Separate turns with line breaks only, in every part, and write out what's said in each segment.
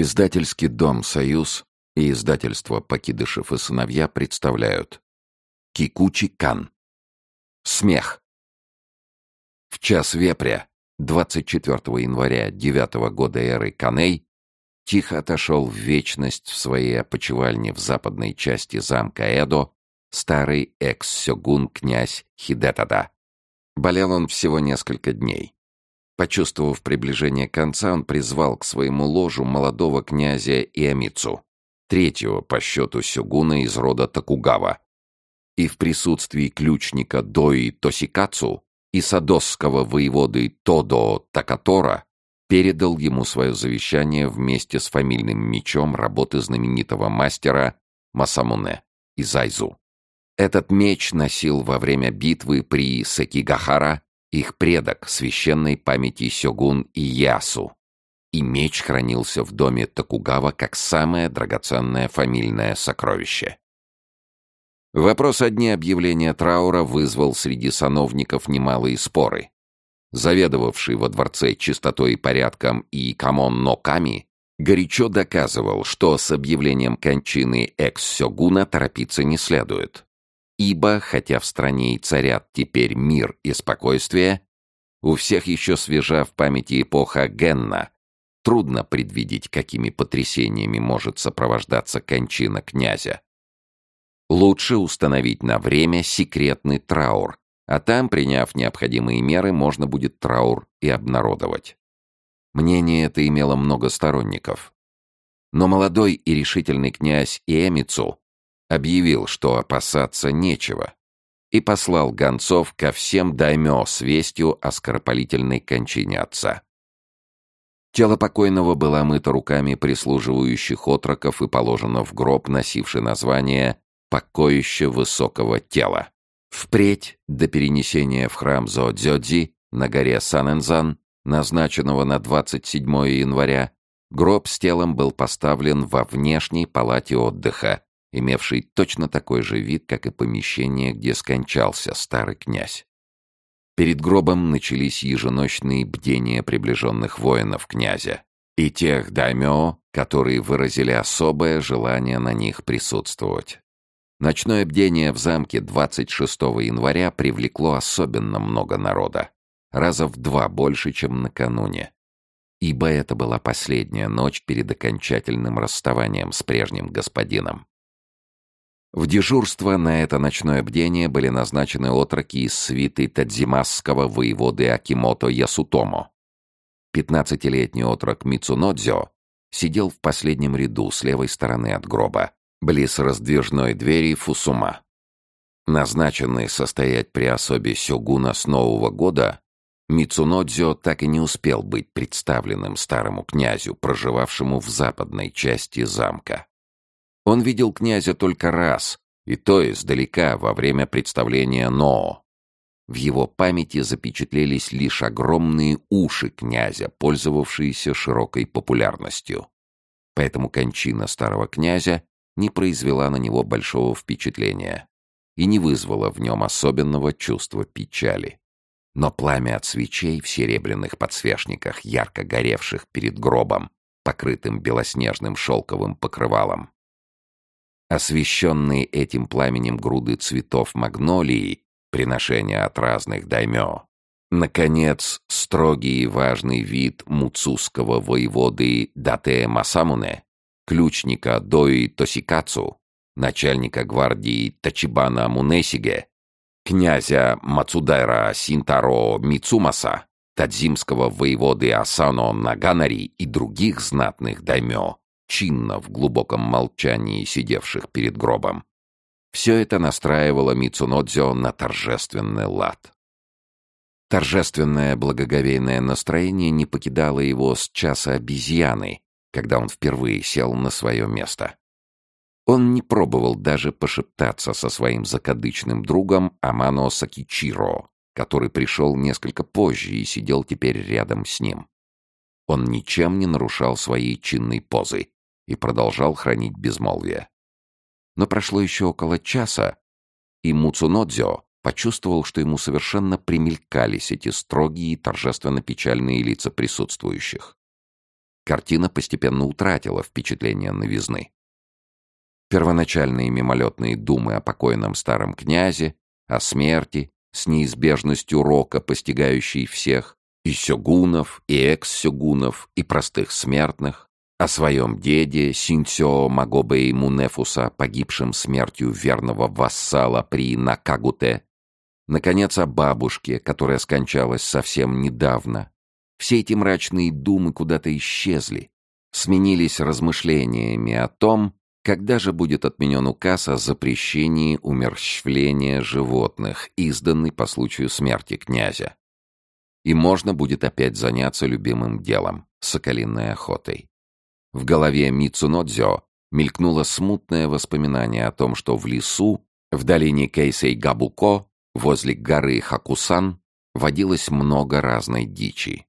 Издательский дом «Союз» и издательство «Покидышев и сыновья» представляют Кикучи Кан Смех В час вепря 24 января 9 года эры Каней тихо отошел в вечность в своей опочивальне в западной части замка Эдо старый экс-сёгун князь Хидетада. Болел он всего несколько дней. Почувствовав приближение конца, он призвал к своему ложу молодого князя Иамицу, третьего по счету сёгуна из рода Токугава. И в присутствии ключника Дои Тосикацу и садосского воеводы Тодо Такатора передал ему свое завещание вместе с фамильным мечом работы знаменитого мастера Масамуне Изайзу. Этот меч носил во время битвы при Секигахара их предок священной памяти Сёгун Иясу. И меч хранился в доме Токугава как самое драгоценное фамильное сокровище. Вопрос о дне объявления траура вызвал среди сановников немалые споры. Заведовавший во дворце чистотой и порядком Ии Камон-но ками горячо доказывал, что с объявлением кончины экс-сёгуна торопиться не следует. Ибо, хотя в стране и царят теперь мир и спокойствие, у всех еще свежа в памяти эпоха Генна. Трудно предвидеть, какими потрясениями может сопровождаться кончина князя. Лучше установить на время секретный траур, а там, приняв необходимые меры, можно будет траур и обнародовать. Мнение это имело много сторонников. Но молодой и решительный князь Иэмицу объявил, что опасаться нечего, и послал гонцов ко всем даймё с вестью о скоропалительной кончине отца. Тело покойного было омыто руками прислуживающих отроков и положено в гроб, носивший название «покоище высокого тела». Впредь, до перенесения в храм Зоодзёдзи на горе Санэнзан, назначенного на 27 января, гроб с телом был поставлен во внешней палате отдыха, имевший точно такой же вид, как и помещение, где скончался старый князь. Перед гробом начались еженочные бдения приближенных воинов князя и тех даймё, которые выразили особое желание на них присутствовать. Ночное бдение в замке 26 января привлекло особенно много народа, раза в два больше, чем накануне. Ибо это была последняя ночь перед окончательным расставанием с прежним господином. В дежурство на это ночное бдение были назначены отроки из свиты Тадзимасского воеводы Акимото Ясутомо. Пятнадцатилетний отрок Мицунодзё сидел в последнем ряду с левой стороны от гроба, близ раздвижной двери Фусума. Назначенный состоять при особе Сёгуна с Нового года, Мицунодзё так и не успел быть представленным старому князю, проживавшему в западной части замка. Он видел князя только раз, и то издалека, во время представления Ноо. В его памяти запечатлелись лишь огромные уши князя, пользовавшиеся широкой популярностью. Поэтому кончина старого князя не произвела на него большого впечатления и не вызвала в нем особенного чувства печали. Но пламя от свечей в серебряных подсвечниках, ярко горевших перед гробом, покрытым белоснежным шелковым покрывалом, освещенные этим пламенем груды цветов магнолии, приношения от разных даймё. Наконец, строгий и важный вид муцузского воеводы Дате Масамуне, ключника Дои Тосикацу, начальника гвардии Тачибана Мунесиге, князя Мацудайра Синтаро Мицумаса, тадзимского воеводы Асано Наганари и других знатных даймё, чинно в глубоком молчании сидевших перед гробом. Все это настраивало Мицунодзё на торжественный лад. Торжественное благоговейное настроение не покидало его с часа обезьяны, когда он впервые сел на свое место. Он не пробовал даже пошептаться со своим закадычным другом Амано Сакичиро, который пришел несколько позже и сидел теперь рядом с ним. Он ничем не нарушал своей чинной позы, и продолжал хранить безмолвие. Но прошло еще около часа, и Муцунодзё почувствовал, что ему совершенно примелькались эти строгие и торжественно печальные лица присутствующих. Картина постепенно утратила впечатление новизны. Первоначальные мимолетные думы о покойном старом князе, о смерти, с неизбежностью рока, постигающей всех, и сёгунов, и экс-сёгунов, и простых смертных, о своем деде Синсё Магобэй Мунефуса, погибшем смертью верного вассала при Накагуте, наконец, о бабушке, которая скончалась совсем недавно. Все эти мрачные думы куда-то исчезли, сменились размышлениями о том, когда же будет отменен указ о запрещении умерщвления животных, изданный по случаю смерти князя? И можно будет опять заняться любимым делом — соколиной охотой. В голове Мицунодзё мелькнуло смутное воспоминание о том, что в лесу, в долине Кейсей-Габуко, возле горы Хакусан, водилось много разной дичи.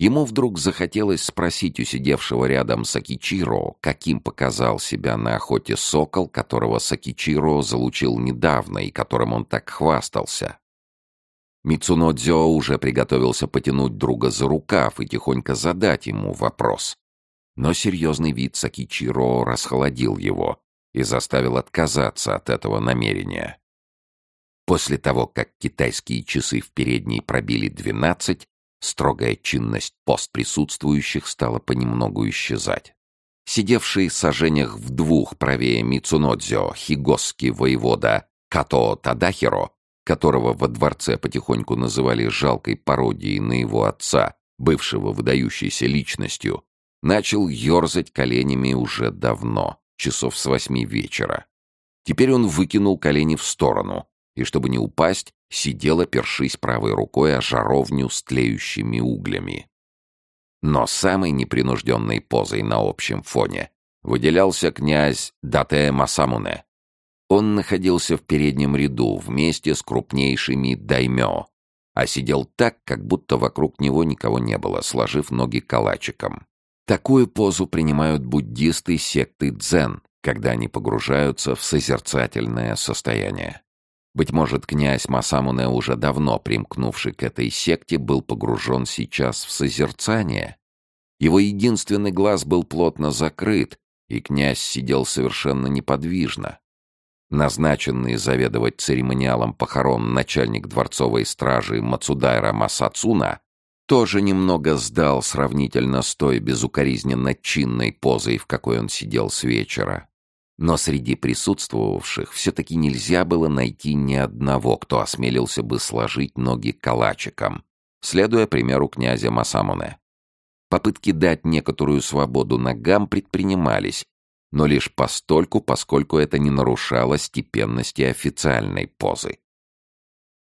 Ему вдруг захотелось спросить у сидевшего рядом Сакичиро, каким показал себя на охоте сокол, которого Сакичиро залучил недавно и которым он так хвастался. Мицунодзё уже приготовился потянуть друга за рукав и тихонько задать ему вопрос. Но серьезный вид Сакичиро расхолодил его и заставил отказаться от этого намерения. После того, как китайские часы в передней пробили двенадцать, Строгая чинность пост присутствующих стала понемногу исчезать. Сидевший в сажениях в двух правее Мицунодзё хигосский воевода Като Тадахиро, которого во дворце потихоньку называли жалкой пародией на его отца, бывшего выдающейся личностью, начал ерзать коленями уже давно, часов с восьми вечера. Теперь он выкинул колени в сторону, и, чтобы не упасть, сидел, опершись правой рукой о жаровню с тлеющими углями. Но самой непринужденной позой на общем фоне выделялся князь Дате Масамуне. Он находился в переднем ряду вместе с крупнейшими даймё, а сидел так, как будто вокруг него никого не было, сложив ноги калачиком. Такую позу принимают буддисты секты дзен, когда они погружаются в созерцательное состояние. Быть может, князь Масамуне, уже давно примкнувший к этой секте, был погружен сейчас в созерцание. Его единственный глаз был плотно закрыт, и князь сидел совершенно неподвижно. Назначенный заведовать церемониалом похорон начальник дворцовой стражи Мацудайра Масацуна тоже немного сдал сравнительно с той безукоризненно чинной позой, в какой он сидел с вечера. Но среди присутствовавших все-таки нельзя было найти ни одного, кто осмелился бы сложить ноги калачиком, следуя примеру князя Масамуне. Попытки дать некоторую свободу ногам предпринимались, но лишь постольку, поскольку это не нарушало степенности официальной позы.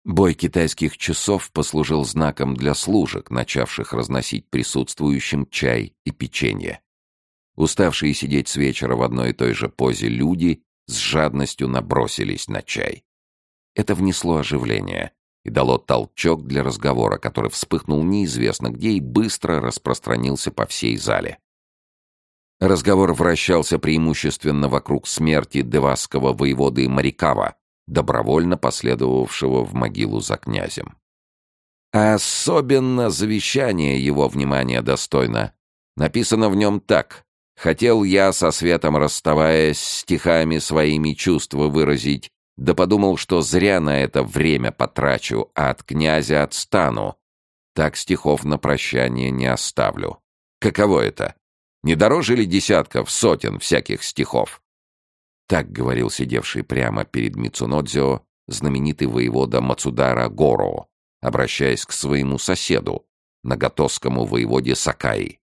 Бой китайских часов послужил знаком для служек, начавших разносить присутствующим чай и печенье. Уставшие сидеть с вечера в одной и той же позе люди с жадностью набросились на чай. Это внесло оживление и дало толчок для разговора, который вспыхнул неизвестно где и быстро распространился по всей зале. Разговор вращался преимущественно вокруг смерти девасского воеводы Марикава, добровольно последовавшего в могилу за князем. Особенно завещание его внимания достойно. Написано в нем так. Хотел я со светом расставаясь, стихами своими чувства выразить, да подумал, что зря на это время потрачу, а от князя отстану. Так стихов на прощание не оставлю. Каково это? Не дороже ли десятков, сотен всяких стихов? Так говорил сидевший прямо перед Мицунодзио знаменитый воевода Мацудара Горо, обращаясь к своему соседу, наготовскому воеводе Сакаи.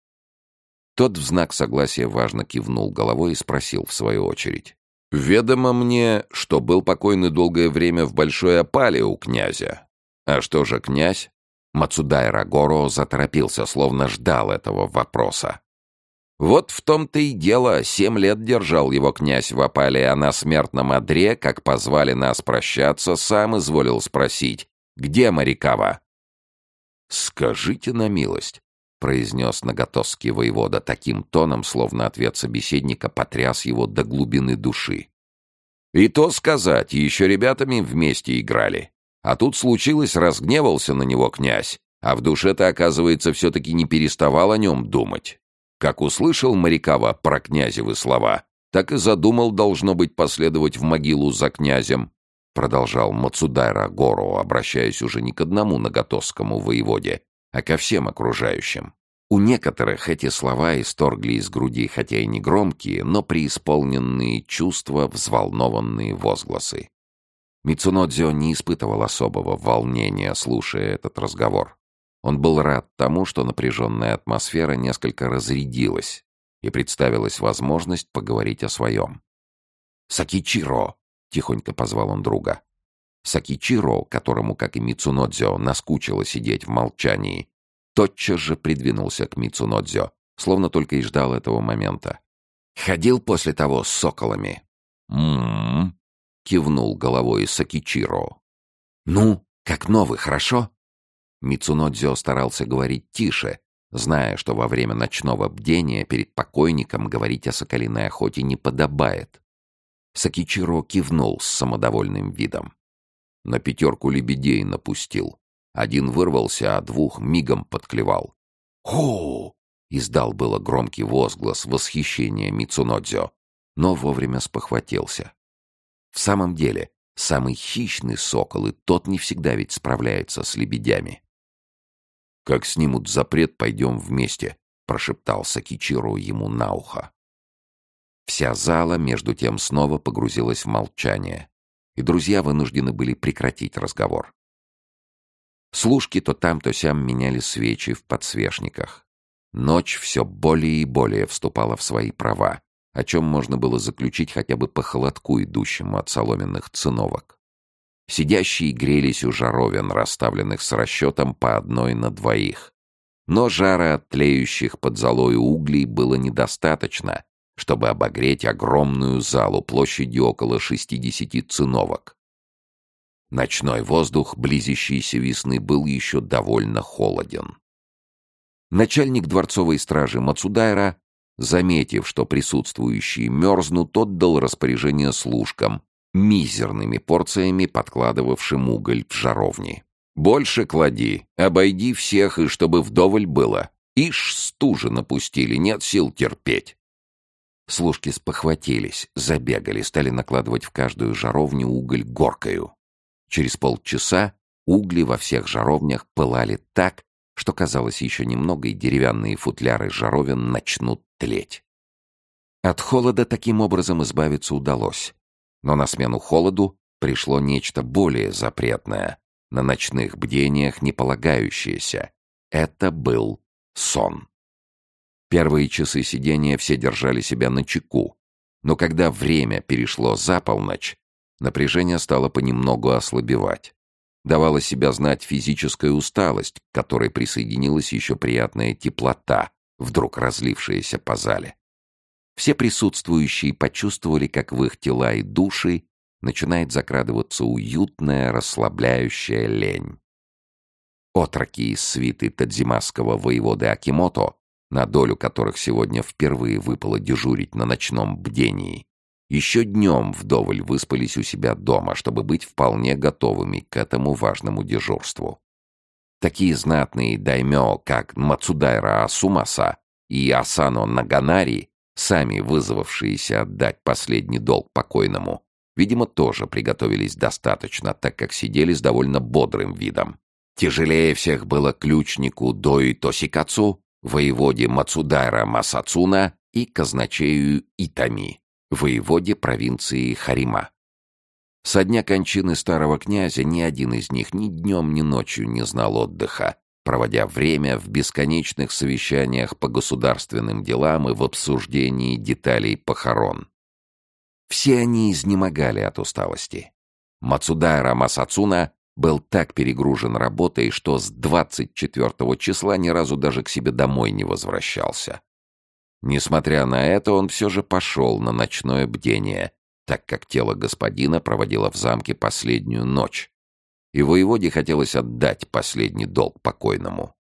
Тот в знак согласия важно кивнул головой и спросил в свою очередь. «Ведомо мне, что был покойный долгое время в большой опале у князя. А что же князь?» Мацудай Рагоро заторопился, словно ждал этого вопроса. Вот в том-то и дело, семь лет держал его князь в опале, а на смертном одре, как позвали нас прощаться, сам изволил спросить, где Марикава? «Скажите на милость, — произнес Наготовский воевода таким тоном, словно ответ собеседника потряс его до глубины души. «И то сказать, еще ребятами вместе играли. А тут случилось, разгневался на него князь, а в душе-то, оказывается, все-таки не переставал о нем думать. Как услышал Морякова про князевы слова, так и задумал, должно быть, последовать в могилу за князем, продолжал Мацудайра Гору, обращаясь уже не к одному наготовскому воеводе, а ко всем окружающим. У некоторых эти слова исторгли из груди, хотя и не громкие, но преисполненные чувства, взволнованные возгласы. Мицунодзио не испытывал особого волнения, слушая этот разговор. Он был рад тому, что напряженная атмосфера несколько разрядилась, и представилась возможность поговорить о своем. «Сакичиро!» — тихонько позвал он друга. Сакичиро, которому, как и Мицунодзё, наскучило сидеть в молчании, тотчас же придвинулся к Мицунодзё, словно только и ждал этого момента. «Ходил после того с соколами?» «М-м-м», кивнул головой Сакичиро. «Ну, как новый, хорошо?» Мицунодзё старался говорить тише, зная, что во время ночного бдения перед покойником говорить о соколиной охоте не подобает. Сакичиро кивнул с самодовольным видом. На пятерку лебедей напустил. Один вырвался, а двух мигом подклевал. «Хо!» — издал было громкий возглас восхищения Мицунодзё, но вовремя спохватился. В самом деле, самый хищный сокол, и тот не всегда ведь справляется с лебедями. «Как снимут запрет, пойдем вместе», — прошептал Сакичиру ему на ухо. Вся зала, между тем, снова погрузилась в молчание, и друзья вынуждены были прекратить разговор. Служки то там, то сям меняли свечи в подсвечниках. Ночь все более и более вступала в свои права, о чем можно было заключить хотя бы по холодку, идущему от соломенных циновок. Сидящие грелись у жаровин, расставленных с расчетом по одной на двоих. Но жара от тлеющих под золой углей было недостаточно, чтобы обогреть огромную залу площадью около 60 циновок. Ночной воздух, близящийся весны, был еще довольно холоден. Начальник дворцовой стражи Мацудайра, заметив, что присутствующие мерзнут, отдал распоряжение служкам, мизерными порциями подкладывавшим уголь в жаровни. «Больше клади, обойди всех, и чтобы вдоволь было. Ишь, стужи напустили, нет сил терпеть». Служки спохватились, забегали, стали накладывать в каждую жаровню уголь горкою. Через полчаса угли во всех жаровнях пылали так, что казалось еще немного, и деревянные футляры жаровин начнут тлеть. От холода таким образом избавиться удалось. Но на смену холоду пришло нечто более запретное, на ночных бдениях не полагающееся. Это был сон. Первые часы сидения все держали себя на чеку, но когда время перешло за полночь, напряжение стало понемногу ослабевать. Давала себя знать физическая усталость, к которой присоединилась еще приятная теплота, вдруг разлившаяся по зале. Все присутствующие почувствовали, как в их тела и души начинает закрадываться уютная, расслабляющая лень. Отроки из свиты Тадзимасского воеводы Акимото на долю которых сегодня впервые выпало дежурить на ночном бдении, еще днем вдоволь выспались у себя дома, чтобы быть вполне готовыми к этому важному дежурству. Такие знатные даймё, как Мацудайра Асумаса и Асано Наганари, сами вызвавшиеся отдать последний долг покойному, видимо, тоже приготовились достаточно, так как сидели с довольно бодрым видом. Тяжелее всех было ключнику Дои Тосикацу, воеводе Мацудайра Масацуна и казначею Итами, воеводе провинции Харима. Со дня кончины старого князя ни один из них ни днем, ни ночью не знал отдыха, проводя время в бесконечных совещаниях по государственным делам и в обсуждении деталей похорон. Все они изнемогали от усталости. Мацудайра Масацуна был так перегружен работой, что с 24 числа ни разу даже к себе домой не возвращался. Несмотря на это, он все же пошел на ночное бдение, так как тело господина проводило в замке последнюю ночь, и воеводе хотелось отдать последний долг покойному.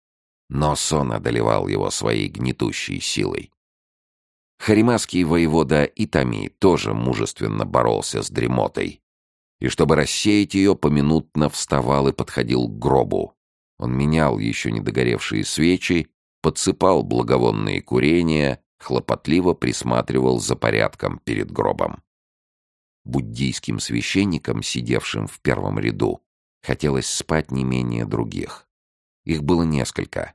Но сон одолевал его своей гнетущей силой. Харимаский воевода Итами тоже мужественно боролся с дремотой, и, чтобы рассеять ее, поминутно вставал и подходил к гробу. Он менял еще не догоревшие свечи, подсыпал благовонные курения, хлопотливо присматривал за порядком перед гробом. Буддийским священникам, сидевшим в первом ряду, хотелось спать не менее других. Их было несколько.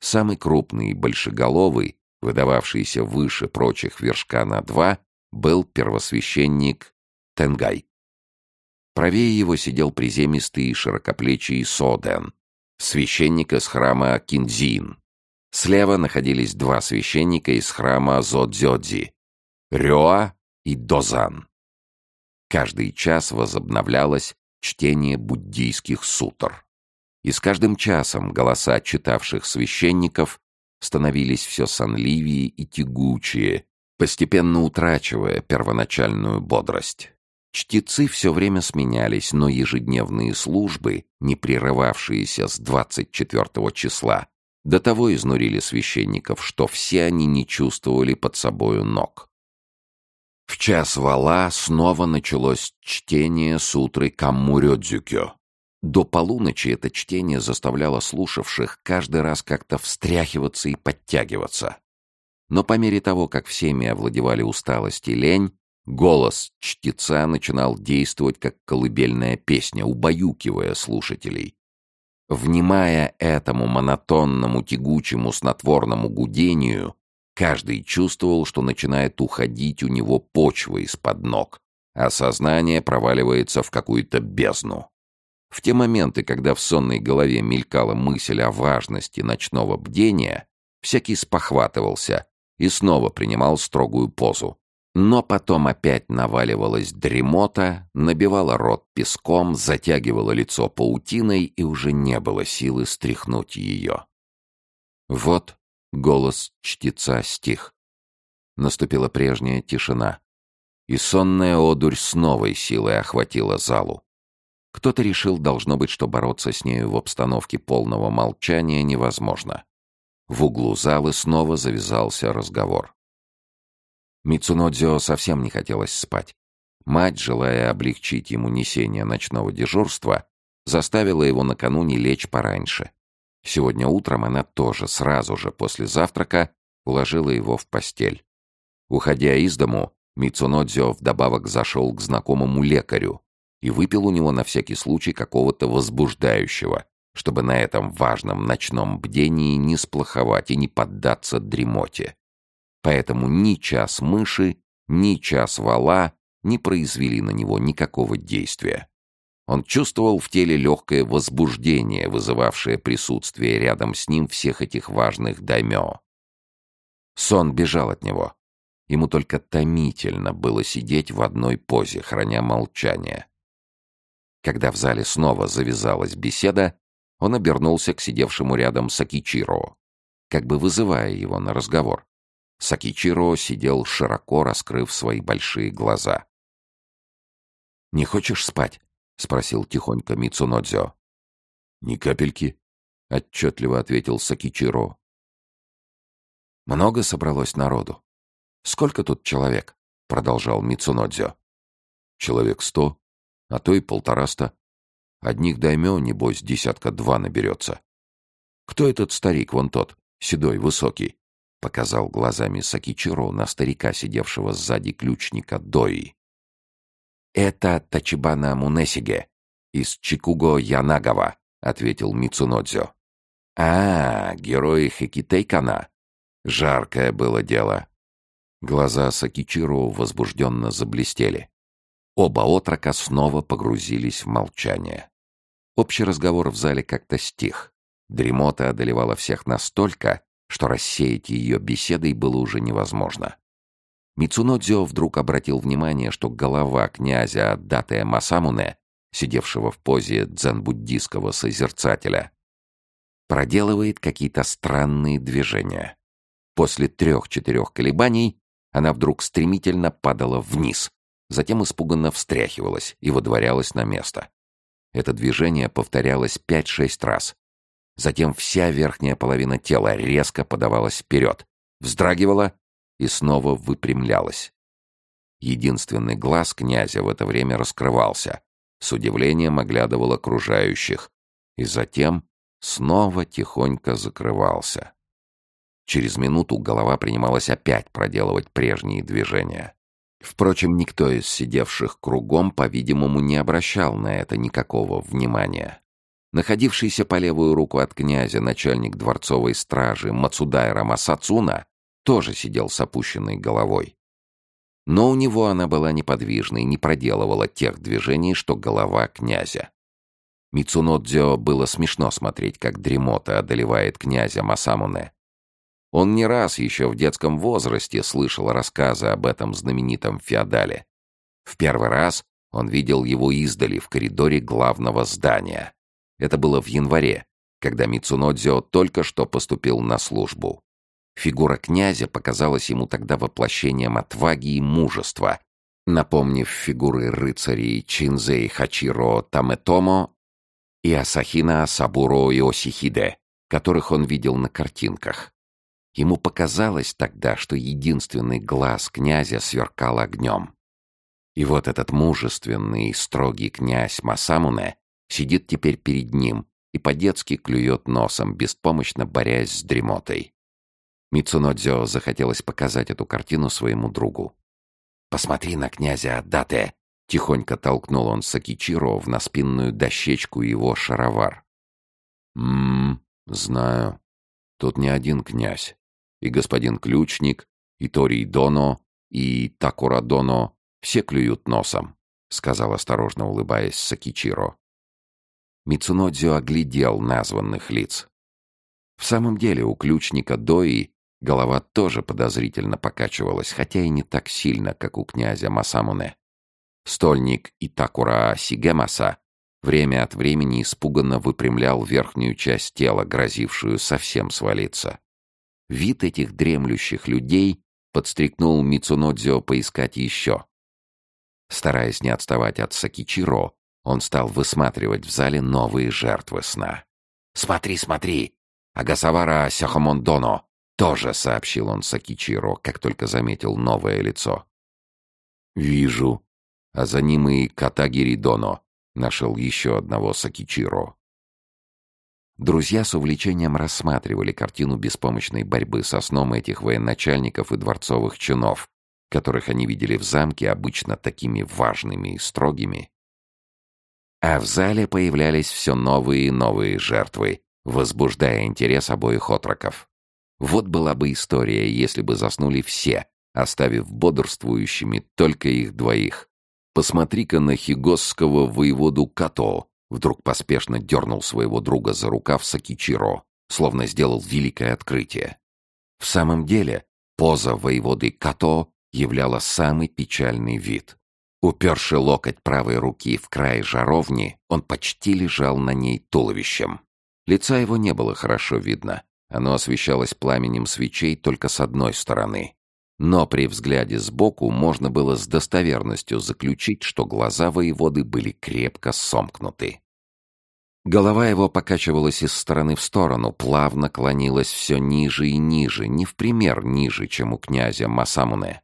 Самый крупный, большеголовый, выдававшийся выше прочих вершка на два, был первосвященник Тенгай. Правее его сидел приземистый и широкоплечий Соден, священник из храма Кинзин. Слева находились два священника из храма Зодзёдзи — Рёа и Дозан. Каждый час возобновлялось чтение буддийских сутр. И с каждым часом голоса читавших священников становились все сонливее и тягучее, постепенно утрачивая первоначальную бодрость. Чтецы все время сменялись, но ежедневные службы, не прерывавшиеся с 24 числа, до того изнурили священников, что все они не чувствовали под собою ног. В час вала снова началось чтение сутры Каммурёдзюкё. До полуночи это чтение заставляло слушавших каждый раз как-то встряхиваться и подтягиваться. Но по мере того, как всеми овладевали усталость и лень, голос чтеца начинал действовать как колыбельная песня, убаюкивая слушателей. Внимая этому монотонному, тягучему, снотворному гудению, каждый чувствовал, что начинает уходить у него почва из-под ног, а сознание проваливается в какую-то бездну. В те моменты, когда в сонной голове мелькала мысль о важности ночного бдения, всякий спохватывался и снова принимал строгую позу. Но потом опять наваливалась дремота, набивала рот песком, затягивала лицо паутиной, и уже не было силы стряхнуть ее. Вот голос чтеца стих. Наступила прежняя тишина, и сонная одурь с новой силой охватила залу. Кто-то решил, должно быть, что бороться с нею в обстановке полного молчания невозможно. В углу залы снова завязался разговор. Мицунодзио совсем не хотелось спать. Мать, желая облегчить ему несение ночного дежурства, заставила его накануне лечь пораньше. Сегодня утром она тоже сразу же после завтрака уложила его в постель. Уходя из дому, Мицунодзио вдобавок зашел к знакомому лекарю, и выпил у него на всякий случай какого-то возбуждающего, чтобы на этом важном ночном бдении не сплоховать и не поддаться дремоте. Поэтому ни час мыши, ни час вала не произвели на него никакого действия. Он чувствовал в теле легкое возбуждение, вызывавшее присутствие рядом с ним всех этих важных даймё. Сон бежал от него. Ему только томительно было сидеть в одной позе, храня молчание. Когда в зале снова завязалась беседа, он обернулся к сидевшему рядом Сакичиро, как бы вызывая его на разговор. Сакичиро сидел широко, раскрыв свои большие глаза. «Не хочешь спать?» — спросил тихонько Мицунодзё. «Ни капельки», — отчетливо ответил Сакичиро. «Много собралось народу. Сколько тут человек?» — продолжал Мицунодзё. «Человек сто», а то и полтораста. Одних даймё, небось, десятка-два наберется. Кто этот старик, вон тот, седой, высокий? Показал глазами Сакичиро на старика, сидевшего сзади ключника Дои. Это Тачибана Мунесиге из Чикуго Янагава, ответил Мицунодзё. А, герой Хекитейкана. Жаркое было дело. Глаза Сакичиро возбужденно заблестели. Оба отрока снова погрузились в молчание. Общий разговор в зале как-то стих. Дремота одолевала всех настолько, что рассеять ее беседой было уже невозможно. Мицунодзё вдруг обратил внимание, что голова князя Датая Масамуне, сидевшего в позе дзен-буддийского созерцателя, проделывает какие-то странные движения. После трех-четырех колебаний она вдруг стремительно падала вниз, затем испуганно встряхивалась и выдворялась на место. Это движение повторялось пять-шесть раз. Затем вся верхняя половина тела резко подавалась вперед, вздрагивала и снова выпрямлялась. Единственный глаз князя в это время раскрывался, с удивлением оглядывал окружающих, и затем снова тихонько закрывался. Через минуту голова принималась опять проделывать прежние движения. Впрочем, никто из сидевших кругом, по-видимому, не обращал на это никакого внимания. Находившийся по левую руку от князя начальник дворцовой стражи Мацудайра Масацуна тоже сидел с опущенной головой. Но у него она была неподвижной, не проделывала тех движений, что голова князя. Мицунодзё было смешно смотреть, как дремота одолевает князя Масамуне. Он не раз еще в детском возрасте слышал рассказы об этом знаменитом феодале. В первый раз он видел его издали в коридоре главного здания. Это было в январе, когда Мицунодзио только что поступил на службу. Фигура князя показалась ему тогда воплощением отваги и мужества, напомнив фигуры рыцарей Чинзей Хачиро Таметомо и Асахина Сабуро Иосихиде, которых он видел на картинках. Ему показалось тогда, что единственный глаз князя сверкал огнем. И вот этот мужественный и строгий князь Масамуне сидит теперь перед ним и по-детски клюет носом, беспомощно борясь с дремотой. Мицунодзё захотелось показать эту картину своему другу. «Посмотри на князя Дате!» — тихонько толкнул он Сакичиро в наспинную дощечку его шаровар. «Ммм, знаю. Тут не один князь и господин Ключник, и Торий Доно, и Такура Доно все клюют носом», — сказал осторожно улыбаясь Сакичиро. Мицунодзио оглядел названных лиц. В самом деле у ключника Дои голова тоже подозрительно покачивалась, хотя и не так сильно, как у князя Масамуне. Стольник Итакура Сигемаса время от времени испуганно выпрямлял верхнюю часть тела, грозившую совсем свалиться. Вид этих дремлющих людей подстрекнул Мицунодзио поискать еще. Стараясь не отставать от Сакичиро, он стал высматривать в зале новые жертвы сна. «Смотри, смотри! Агасавара Сяхамондоно!» Тоже сообщил он Сакичиро, как только заметил новое лицо. «Вижу. А за ним и Катагири Доно», — нашел еще одного Сакичиро. Друзья с увлечением рассматривали картину беспомощной борьбы со сном этих военачальников и дворцовых чинов, которых они видели в замке обычно такими важными и строгими. А в зале появлялись все новые и новые жертвы, возбуждая интерес обоих отроков. Вот была бы история, если бы заснули все, оставив бодрствующими только их двоих. Посмотри-ка на хигосского воеводу Като, Вдруг поспешно дернул своего друга за рукав Сакичиро, словно сделал великое открытие. В самом деле, поза воеводы Като являла самый печальный вид. Уперши локоть правой руки в край жаровни, он почти лежал на ней туловищем. Лица его не было хорошо видно. Оно освещалось пламенем свечей только с одной стороны. Но при взгляде сбоку можно было с достоверностью заключить, что глаза воеводы были крепко сомкнуты. Голова его покачивалась из стороны в сторону, плавно клонилась все ниже и ниже, не в пример ниже, чем у князя Масамуне.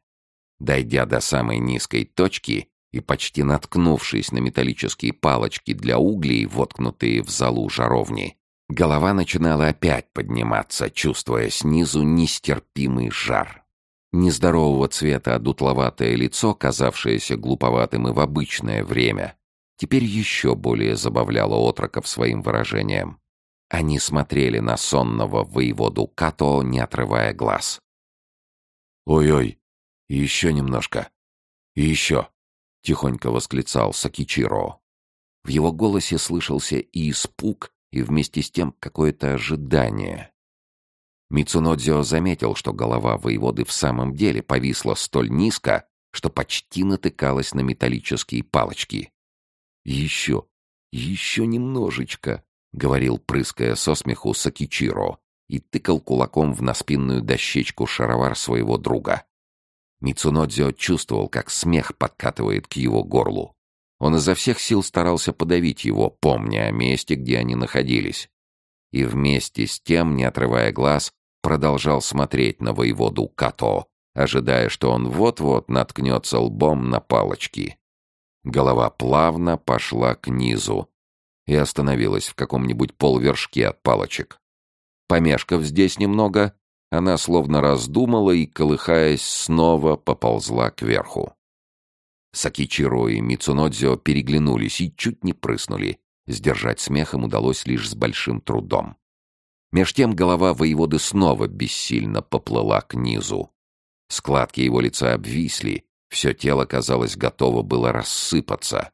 Дойдя до самой низкой точки и почти наткнувшись на металлические палочки для углей, воткнутые в залу жаровни, голова начинала опять подниматься, чувствуя снизу нестерпимый жар. Нездорового цвета дутловатое лицо, казавшееся глуповатым и в обычное время, теперь еще более забавляло отроков своим выражением. Они смотрели на сонного воеводу Като, не отрывая глаз. «Ой-ой, еще немножко. И еще!» — тихонько восклицал Сакичиро. В его голосе слышался и испуг, и вместе с тем какое-то ожидание. Мицунодзио заметил, что голова воеводы в самом деле повисла столь низко, что почти натыкалась на металлические палочки. «Еще, еще немножечко», — говорил, прыская со смеху Сакичиро, и тыкал кулаком в наспинную дощечку шаровар своего друга. Мицунодзио чувствовал, как смех подкатывает к его горлу. Он изо всех сил старался подавить его, помня о месте, где они находились. И вместе с тем, не отрывая глаз, продолжал смотреть на воеводу Като, ожидая, что он вот-вот наткнется лбом на палочки. Голова плавно пошла к низу и остановилась в каком-нибудь полвершке от палочек. Помешков здесь немного, она словно раздумала и, колыхаясь, снова поползла кверху. Сакичиро и Мицунодзё переглянулись и чуть не прыснули. Сдержать смех им удалось лишь с большим трудом. Меж тем голова воеводы снова бессильно поплыла к низу. Складки его лица обвисли, все тело, казалось, готово было рассыпаться.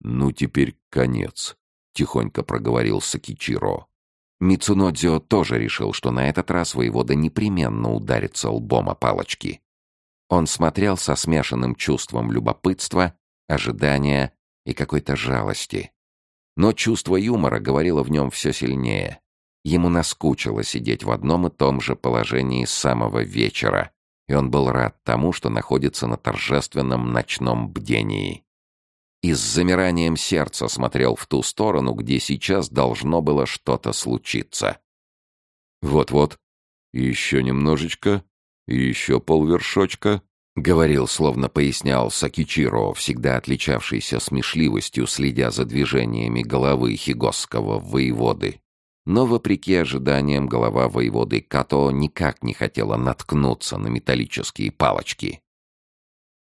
«Ну, теперь конец», — тихонько проговорил Сакичиро. Мицунодзио тоже решил, что на этот раз воевода непременно ударится лбом о палочки. Он смотрел со смешанным чувством любопытства, ожидания и какой-то жалости. Но чувство юмора говорило в нем все сильнее. Ему наскучило сидеть в одном и том же положении с самого вечера, и он был рад тому, что находится на торжественном ночном бдении. И с замиранием сердца смотрел в ту сторону, где сейчас должно было что-то случиться. «Вот-вот, еще немножечко, и еще полвершочка», — говорил, словно пояснял Сакичиро, всегда отличавшийся смешливостью, следя за движениями головы хигосского воеводы. Но, вопреки ожиданиям, голова воеводы Като никак не хотела наткнуться на металлические палочки.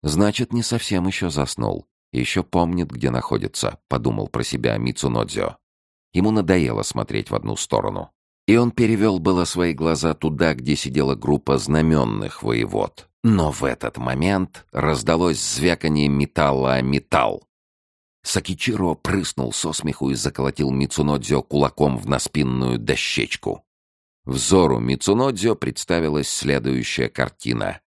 «Значит, не совсем еще заснул. Еще помнит, где находится», — подумал про себя Мицунодзё. Ему надоело смотреть в одну сторону. И он перевел было свои глаза туда, где сидела группа знаменных воевод. Но в этот момент раздалось звяканье металла о металл. Сакичиро прыснул со смеху и заколотил Мицунодзё кулаком в наспинную дощечку. Взору Мицунодзё представилась следующая картина.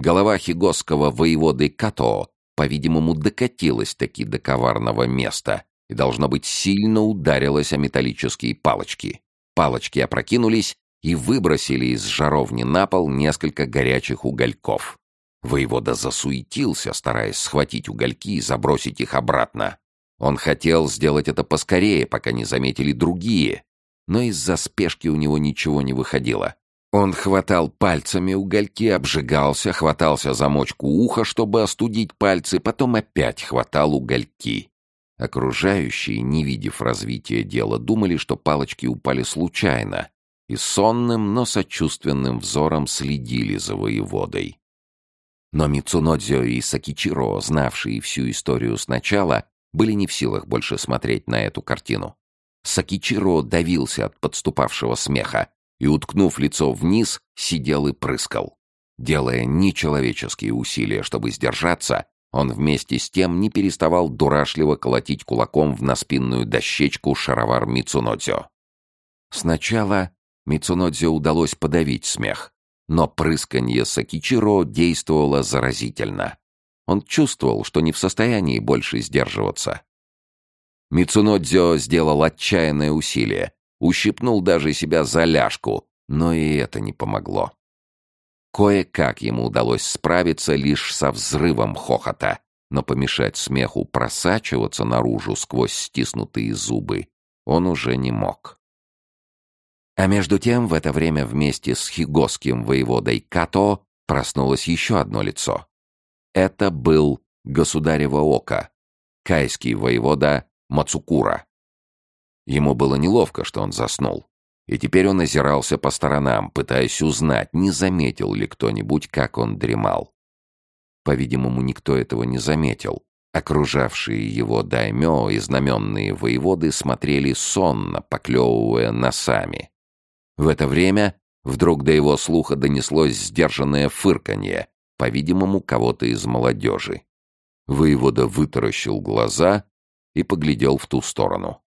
Голова хигосского воеводы Като, по-видимому, докатилась таки до коварного места и, должно быть, сильно ударилась о металлические палочки. Палочки опрокинулись и выбросили из жаровни на пол несколько горячих угольков. Воевода засуетился, стараясь схватить угольки и забросить их обратно. Он хотел сделать это поскорее, пока не заметили другие, но из-за спешки у него ничего не выходило. Он хватал пальцами угольки, обжигался, хватался за мочку уха, чтобы остудить пальцы, потом опять хватал угольки. Окружающие, не видев развития дела, думали, что палочки упали случайно, и сонным, но сочувственным взором следили за воеводой. Но Мицунодзё и Сакичиро, знавшие всю историю сначала, были не в силах больше смотреть на эту картину. Сакичиро давился от подступавшего смеха и, уткнув лицо вниз, сидел и прыскал. Делая нечеловеческие усилия, чтобы сдержаться, он вместе с тем не переставал дурашливо колотить кулаком в наспинную дощечку шаровар Мицунодзё. Сначала Мицунодзё удалось подавить смех, но прысканье Сакичиро действовало заразительно. Он чувствовал, что не в состоянии больше сдерживаться. Мицунодзё сделал отчаянное усилие, ущипнул даже себя за ляжку, но и это не помогло. Кое-как ему удалось справиться лишь со взрывом хохота, но помешать смеху просачиваться наружу сквозь стиснутые зубы он уже не мог. А между тем, в это время вместе с хигосским воеводой Като проснулось еще одно лицо. Это был государево око, кайский воевода Мацукура. Ему было неловко, что он заснул. И теперь он озирался по сторонам, пытаясь узнать, не заметил ли кто-нибудь, как он дремал. По-видимому, никто этого не заметил. Окружавшие его даймё и знаменные воеводы смотрели сонно, поклевывая носами. В это время вдруг до его слуха донеслось сдержанное фырканье, по-видимому, кого-то из молодежи. Воевода вытаращил глаза и поглядел в ту сторону.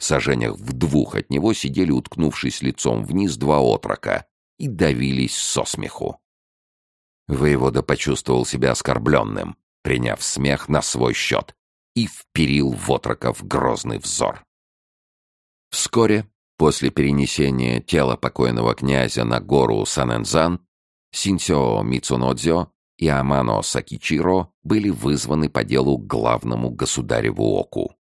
В сажениях в двух от него сидели, уткнувшись лицом вниз, два отрока и давились со смеху. Воевода почувствовал себя оскорбленным, приняв смех на свой счет, и вперил в отроков грозный взор. Вскоре После перенесения тела покойного князя на гору Санэнзан, Синсё Мицунодзё и Амано Сакичиро были вызваны по делу главному государеву Оку.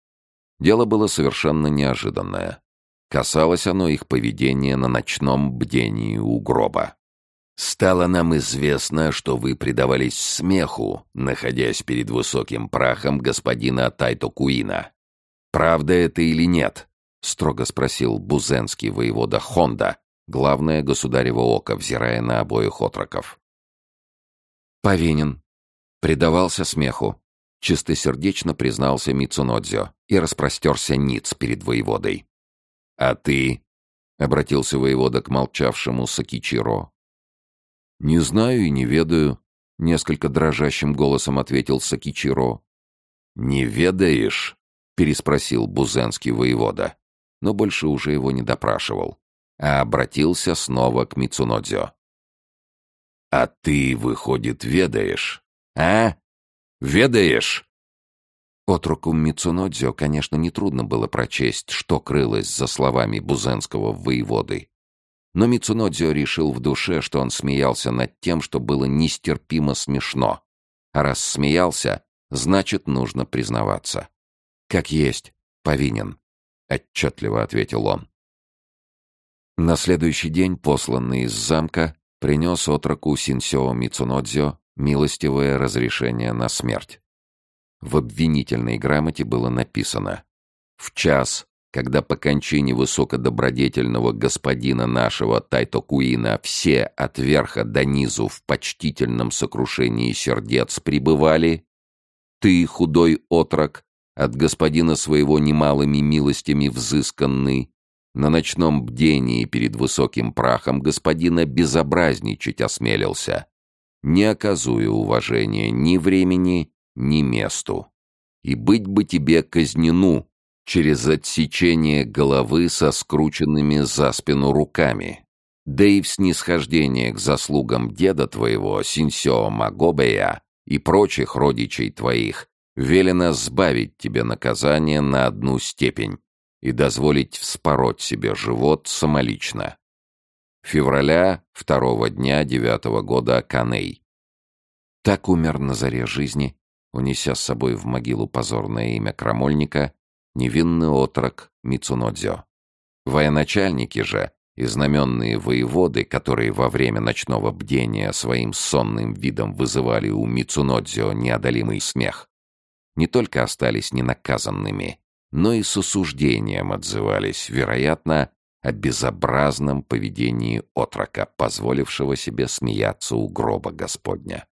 Дело было совершенно неожиданное. Касалось оно их поведения на ночном бдении у гроба. «Стало нам известно, что вы предавались смеху, находясь перед высоким прахом господина Тайто Куина. Правда это или нет?» — строго спросил бузенский воевода Хонда, главное государево око, взирая на обоих отроков. «Повинен». Предавался смеху. Чистосердечно признался Мицунодзё и распростерся ниц перед воеводой. «А ты?» — обратился воевода к молчавшему Сакичиро. «Не знаю и не ведаю», — несколько дрожащим голосом ответил Сакичиро. «Не ведаешь?» — переспросил бузенский воевода, но больше уже его не допрашивал, а обратился снова к Мицунодзё. «А ты, выходит, ведаешь, а? Ведаешь?» Отруку Мицунодзё, конечно, нетрудно было прочесть, что крылось за словами бузенского воеводы. Но Мицунодзё решил в душе, что он смеялся над тем, что было нестерпимо смешно. А раз смеялся, значит, нужно признаваться. «Как есть, повинен», — отчетливо ответил он. На следующий день, посланный из замка, принес отроку Синсё Мицунодзё милостивое разрешение на смерть. В обвинительной грамоте было написано «В час, когда по кончине высокодобродетельного господина нашего Тайтокуина все от верха до низу в почтительном сокрушении сердец пребывали, ты, худой отрок, от господина своего немалыми милостями взысканный, на ночном бдении перед высоким прахом господина безобразничать осмелился, не оказуя уважения ни времени, ни месту. И быть бы тебе казнену через отсечение головы со скрученными за спину руками. Да и в снисхождение к заслугам деда твоего, Синсё Магобея, и прочих родичей твоих, велено сбавить тебе наказание на одну степень и дозволить вспороть себе живот самолично. Февраля второго дня девятого года Каней. Так умер на заре жизни, унеся с собой в могилу позорное имя крамольника, невинный отрок Мицунодзё. Военачальники же и знаменные воеводы, которые во время ночного бдения своим сонным видом вызывали у Мицунодзё неодолимый смех, не только остались ненаказанными, но и с осуждением отзывались, вероятно, о безобразном поведении отрока, позволившего себе смеяться у гроба Господня.